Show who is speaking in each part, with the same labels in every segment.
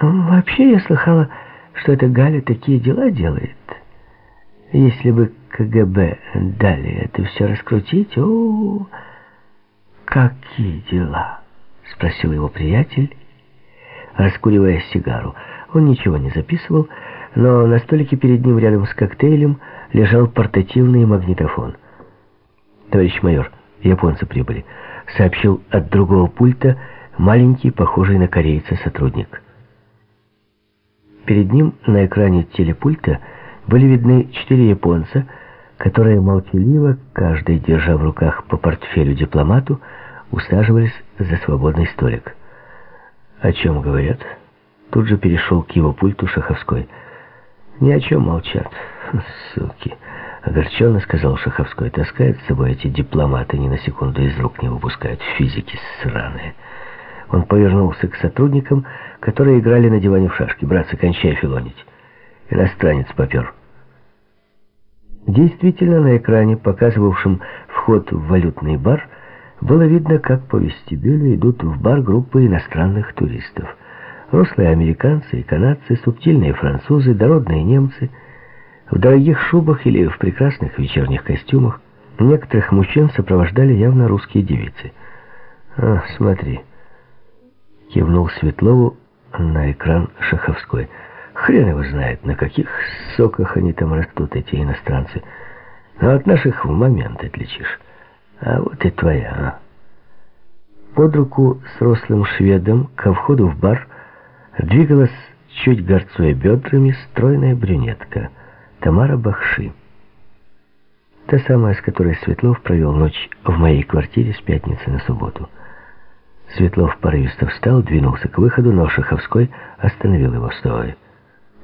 Speaker 1: Вообще я слыхала, что эта Галя такие дела делает. Если бы КГБ дали это все раскрутить, о, какие дела? Спросил его приятель, раскуривая сигару. Он ничего не записывал, но на столике перед ним рядом с коктейлем лежал портативный магнитофон. «Товарищ майор, японцы прибыли», — сообщил от другого пульта маленький, похожий на корейца сотрудник. Перед ним на экране телепульта были видны четыре японца, которые молчаливо, каждый держа в руках по портфелю дипломату, усаживались за свободный столик. «О чем говорят?» Тут же перешел к его пульту Шаховской. «Ни о чем молчат, суки!» Огорченно сказал Шаховской. «Таскают с собой эти дипломаты, ни на секунду из рук не выпускают. Физики сраные!» Он повернулся к сотрудникам, которые играли на диване в шашки. «Братцы, кончай филонить!» Иностранец попер. Действительно, на экране, показывавшем вход в валютный бар, было видно, как по вестибюлю идут в бар группы иностранных туристов. Рослые американцы и канадцы, субтильные французы, дородные немцы, в дорогих шубах или в прекрасных вечерних костюмах. Некоторых мужчин сопровождали явно русские девицы. «А, смотри», — кивнул Светлову на экран Шаховской. «Хрен его знает, на каких соках они там растут, эти иностранцы. Но от наших в момент отличишь». А вот и твоя. А. Под руку с рослым шведом ко входу в бар двигалась, чуть горцуя бедрами, стройная брюнетка Тамара Бахши. Та самая, с которой Светлов провел ночь в моей квартире с пятницы на субботу. Светлов порывисто встал, двинулся к выходу, но Шаховской остановил его, стоя.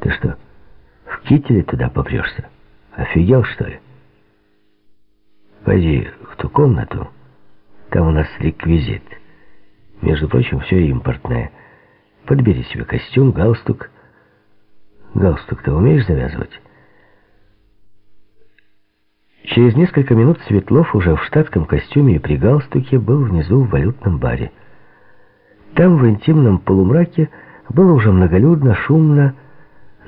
Speaker 1: «Ты что, в кителе туда попрешься? Офигел, что ли?» Пойди в ту комнату, там у нас реквизит. Между прочим, все импортное. Подбери себе костюм, галстук. Галстук ты умеешь завязывать? Через несколько минут Светлов уже в штатском костюме и при галстуке был внизу в валютном баре. Там, в интимном полумраке, было уже многолюдно, шумно.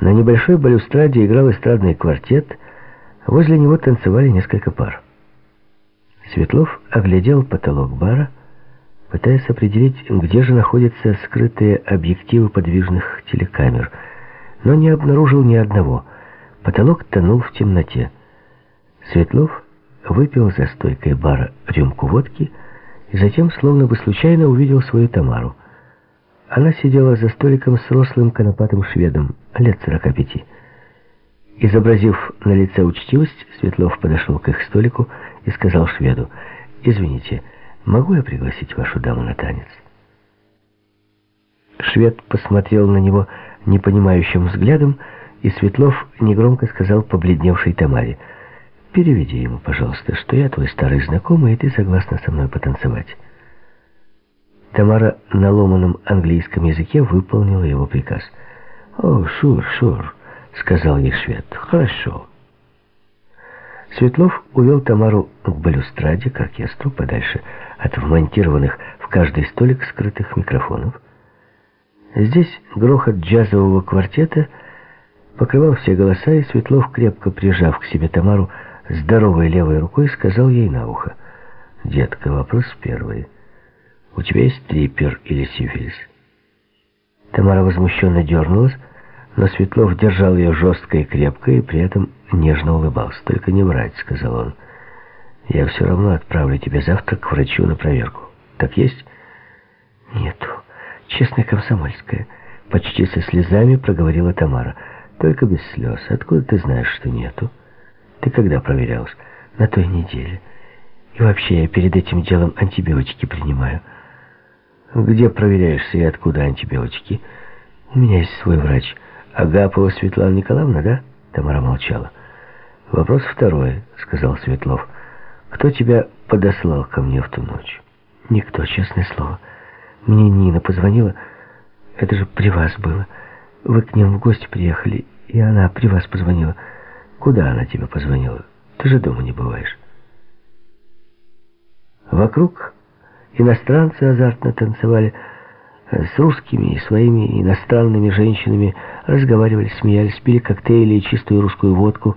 Speaker 1: На небольшой балюстраде играл эстрадный квартет. Возле него танцевали несколько пар. Светлов оглядел потолок бара, пытаясь определить, где же находятся скрытые объективы подвижных телекамер, но не обнаружил ни одного. Потолок тонул в темноте. Светлов выпил за стойкой бара рюмку водки и затем, словно бы случайно, увидел свою Тамару. Она сидела за столиком с рослым конопатым шведом, лет сорока пяти. Изобразив на лице учтивость, Светлов подошел к их столику и сказал шведу, «Извините, могу я пригласить вашу даму на танец?» Швед посмотрел на него непонимающим взглядом, и Светлов негромко сказал побледневшей Тамаре, «Переведи ему, пожалуйста, что я твой старый знакомый, и ты согласна со мной потанцевать». Тамара на ломаном английском языке выполнила его приказ. «О, шур, шур», — сказал ей швед, — «хорошо». Светлов увел Тамару к балюстраде, к оркестру, подальше от вмонтированных в каждый столик скрытых микрофонов. Здесь грохот джазового квартета покрывал все голоса, и Светлов, крепко прижав к себе Тамару здоровой левой рукой, сказал ей на ухо, «Детка, вопрос первый. У тебя есть трипер или сифилис?» Тамара возмущенно дернулась, но Светлов держал ее жестко и крепко, и при этом нежно улыбался. «Только не врать», — сказал он. «Я все равно отправлю тебя завтра к врачу на проверку. Так есть?» «Нету. Честная комсомольская». Почти со слезами проговорила Тамара. «Только без слез. Откуда ты знаешь, что нету? Ты когда проверялась?» «На той неделе. И вообще я перед этим делом антибиотики принимаю». «Где проверяешься и откуда антибиотики?» «У меня есть свой врач». Агапова Светлана Николаевна, да?» Тамара молчала. «Вопрос второй», — сказал Светлов. «Кто тебя подослал ко мне в ту ночь?» «Никто, честное слово. Мне Нина позвонила. Это же при вас было. Вы к ним в гости приехали, и она при вас позвонила. Куда она тебе позвонила? Ты же дома не бываешь». Вокруг иностранцы азартно танцевали, с русскими и своими иностранными женщинами разговаривали, смеялись, пили коктейли и чистую русскую водку,